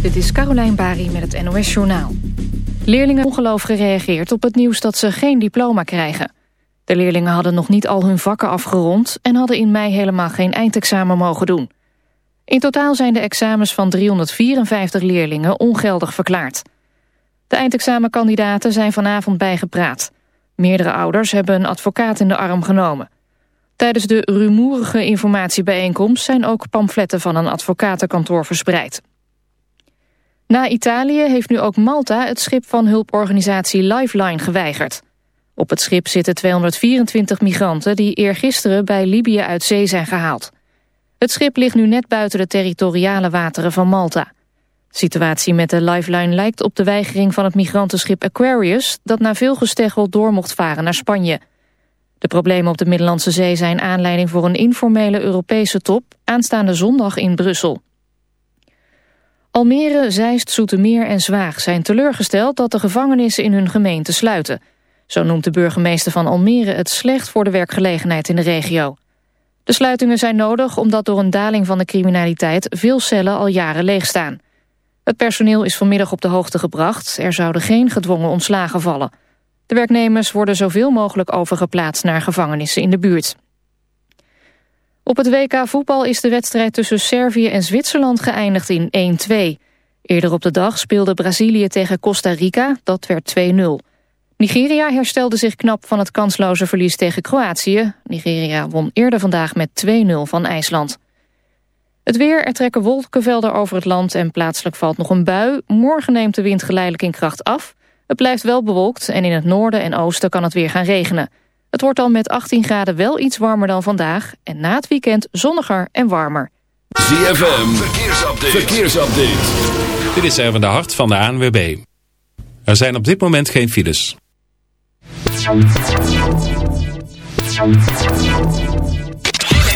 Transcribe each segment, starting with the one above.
Dit is Carolijn Bari met het NOS Journaal. Leerlingen ongeloof gereageerd op het nieuws dat ze geen diploma krijgen. De leerlingen hadden nog niet al hun vakken afgerond... en hadden in mei helemaal geen eindexamen mogen doen. In totaal zijn de examens van 354 leerlingen ongeldig verklaard. De eindexamenkandidaten zijn vanavond bijgepraat. Meerdere ouders hebben een advocaat in de arm genomen. Tijdens de rumoerige informatiebijeenkomst zijn ook pamfletten van een advocatenkantoor verspreid. Na Italië heeft nu ook Malta het schip van hulporganisatie Lifeline geweigerd. Op het schip zitten 224 migranten die eergisteren bij Libië uit zee zijn gehaald. Het schip ligt nu net buiten de territoriale wateren van Malta. De situatie met de Lifeline lijkt op de weigering van het migrantenschip Aquarius... dat na veel gesteggel door mocht varen naar Spanje. De problemen op de Middellandse Zee zijn aanleiding voor een informele Europese top... aanstaande zondag in Brussel. Almere, Zeist, Zoetermeer en Zwaag zijn teleurgesteld dat de gevangenissen in hun gemeente sluiten. Zo noemt de burgemeester van Almere het slecht voor de werkgelegenheid in de regio. De sluitingen zijn nodig omdat door een daling van de criminaliteit veel cellen al jaren leegstaan. Het personeel is vanmiddag op de hoogte gebracht. Er zouden geen gedwongen ontslagen vallen. De werknemers worden zoveel mogelijk overgeplaatst naar gevangenissen in de buurt. Op het WK voetbal is de wedstrijd tussen Servië en Zwitserland geëindigd in 1-2. Eerder op de dag speelde Brazilië tegen Costa Rica, dat werd 2-0. Nigeria herstelde zich knap van het kansloze verlies tegen Kroatië. Nigeria won eerder vandaag met 2-0 van IJsland. Het weer, er trekken wolkenvelden over het land en plaatselijk valt nog een bui. Morgen neemt de wind geleidelijk in kracht af. Het blijft wel bewolkt en in het noorden en oosten kan het weer gaan regenen. Het wordt dan met 18 graden wel iets warmer dan vandaag... en na het weekend zonniger en warmer. ZFM, verkeersupdate. verkeersupdate. Dit is even de hart van de ANWB. Er zijn op dit moment geen files.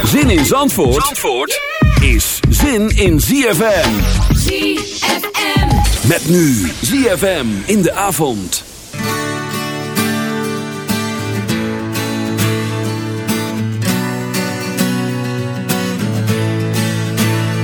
Zin in Zandvoort, Zandvoort is zin in ZFM. ZFM. Met nu ZFM in de avond.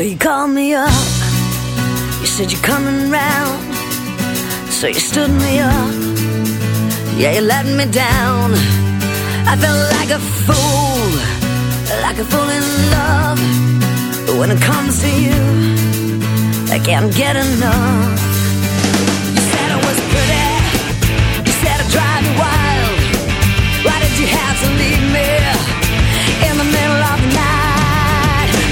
So you called me up. You said you're coming round. So you stood me up. Yeah, you let me down. I felt like a fool, like a fool in love. But when it comes to you, I can't get enough.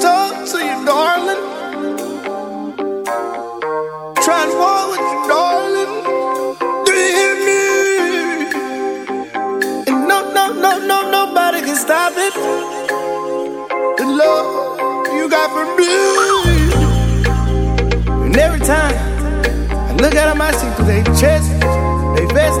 talk to you, darling. Try and walk with you, darling. Do you hear me? And no, no, no, no, nobody can stop it. The love you got for me. And every time I look out of my seat, they chest, they vest,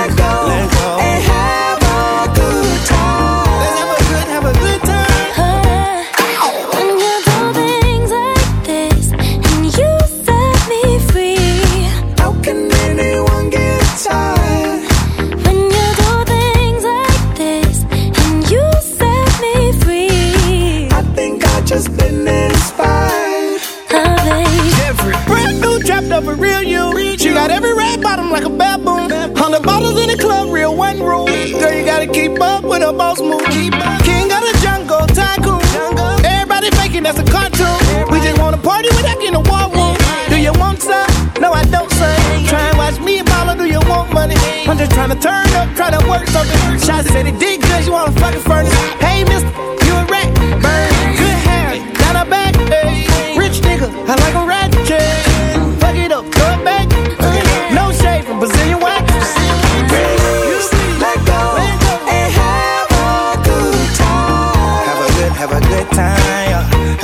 keep up with her boss move. King of the jungle, tycoon. Everybody faking that's a cartoon. We just wanna party without getting a war room. Do you want some? No, I don't, son. Try and watch me and mama, do you want money? I'm just trying to turn up, try to work something. Shots said it did good, you wanna fucking furnace.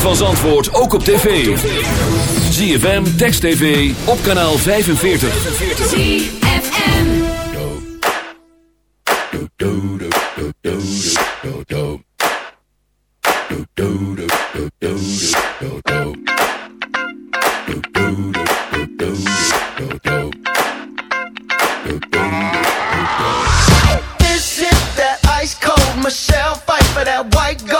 Ritme van Zandvoort ook op tv. ZFM, Text TV, op kanaal 45. ZFM. This is that ice cold Michelle fight for that white gold.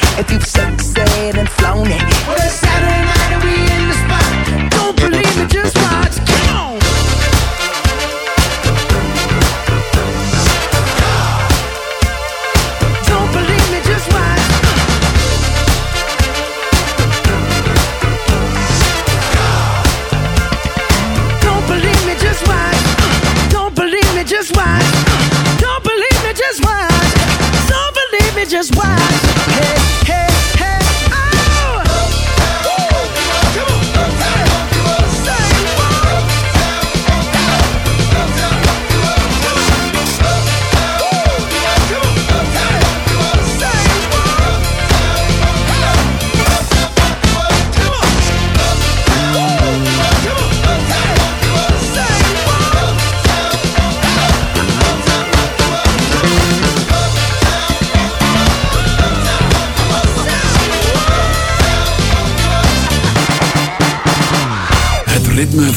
if you've succeeded and flown it. what a Saturday night.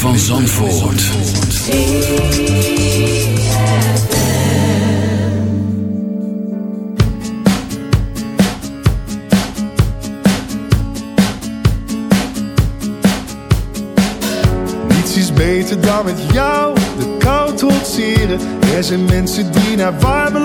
van Zandvoort. Niets is beter dan met jou de kou trotseren. Er zijn mensen die naar warme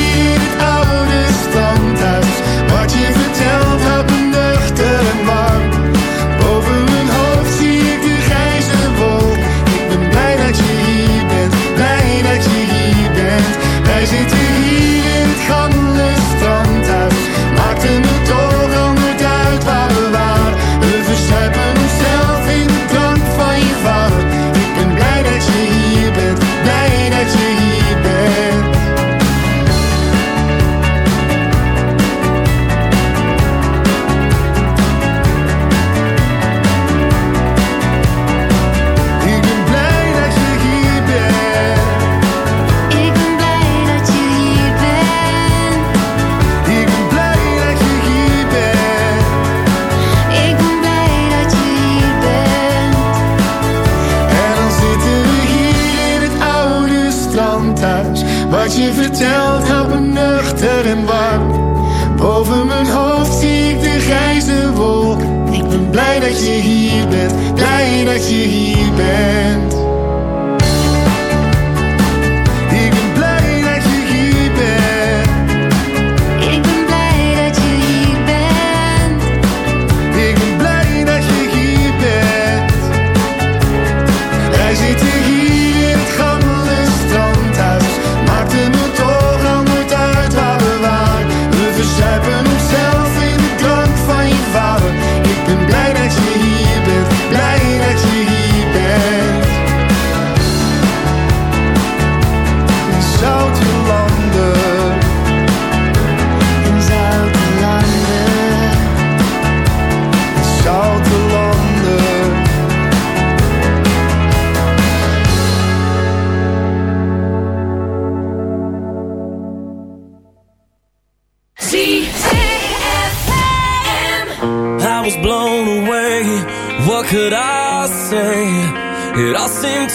tell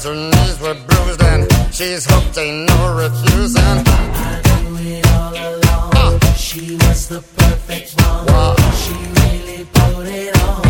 Left her snoozing. Rock burns, her knees were bruised, and she's hooked, ain't no refusing. I knew it all along. She was the perfect one. She really put it on.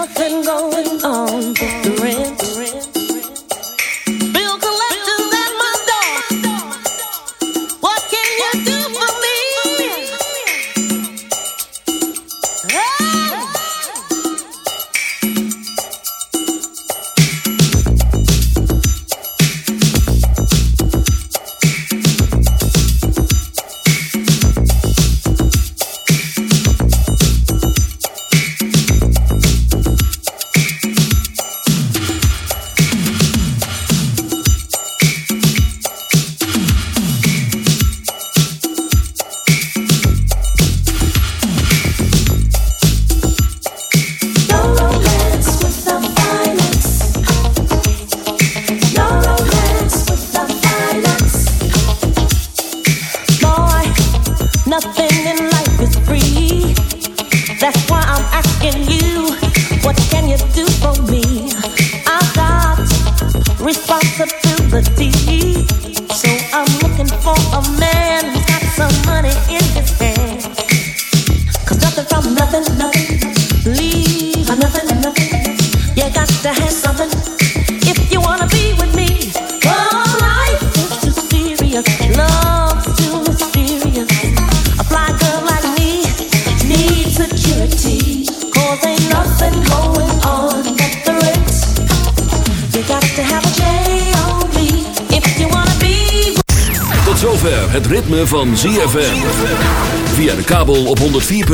nothing going on.